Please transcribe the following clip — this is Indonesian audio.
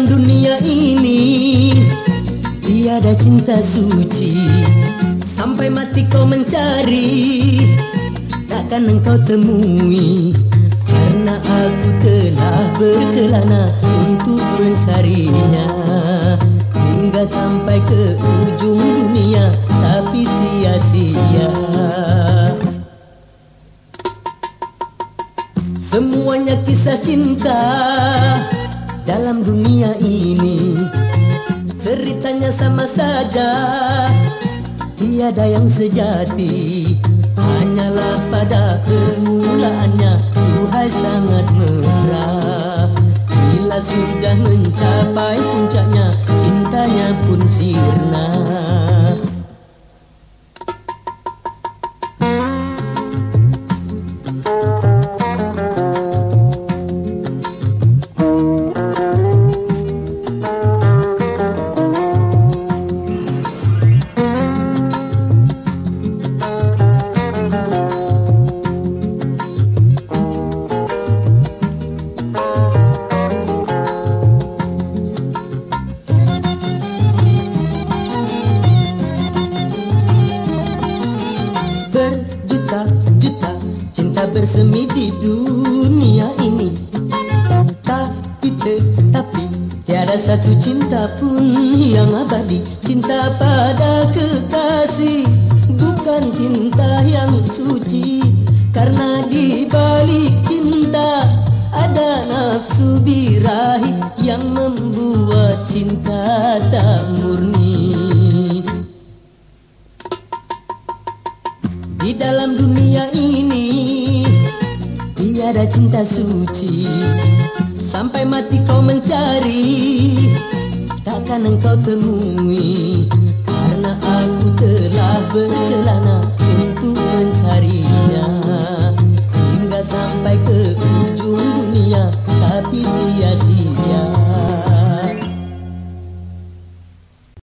dalam dunia ini. Tiada cinta suci Sampai mati kau mencari. Takkan engkau temui Karena aku telah berkelana Untuk mencarinya. Hingga sampai ke ujung dunia Tapi sia-sia. Semuanya kisah cinta dalam dunia ini Ceritanya sama saja. Tiada yang sejati Hanyalah pada permulaannya. Tuhai sangat mesra. Bila sudah mencapai puncaknya Cintanya pun sirna berjuta-juta cinta bersemi di dunia ini. Tapi tetapi tiada satu cinta pun yang abadi. Cinta pada kekasih bukan cinta yang suci. Karena di balik cinta ada nafsu birahi yang membuat cinta tak murni Di dalam dunia ini Tiada cinta suci. Sampai mati kau mencari Takkan engkau temui. Karena aku telah berkelana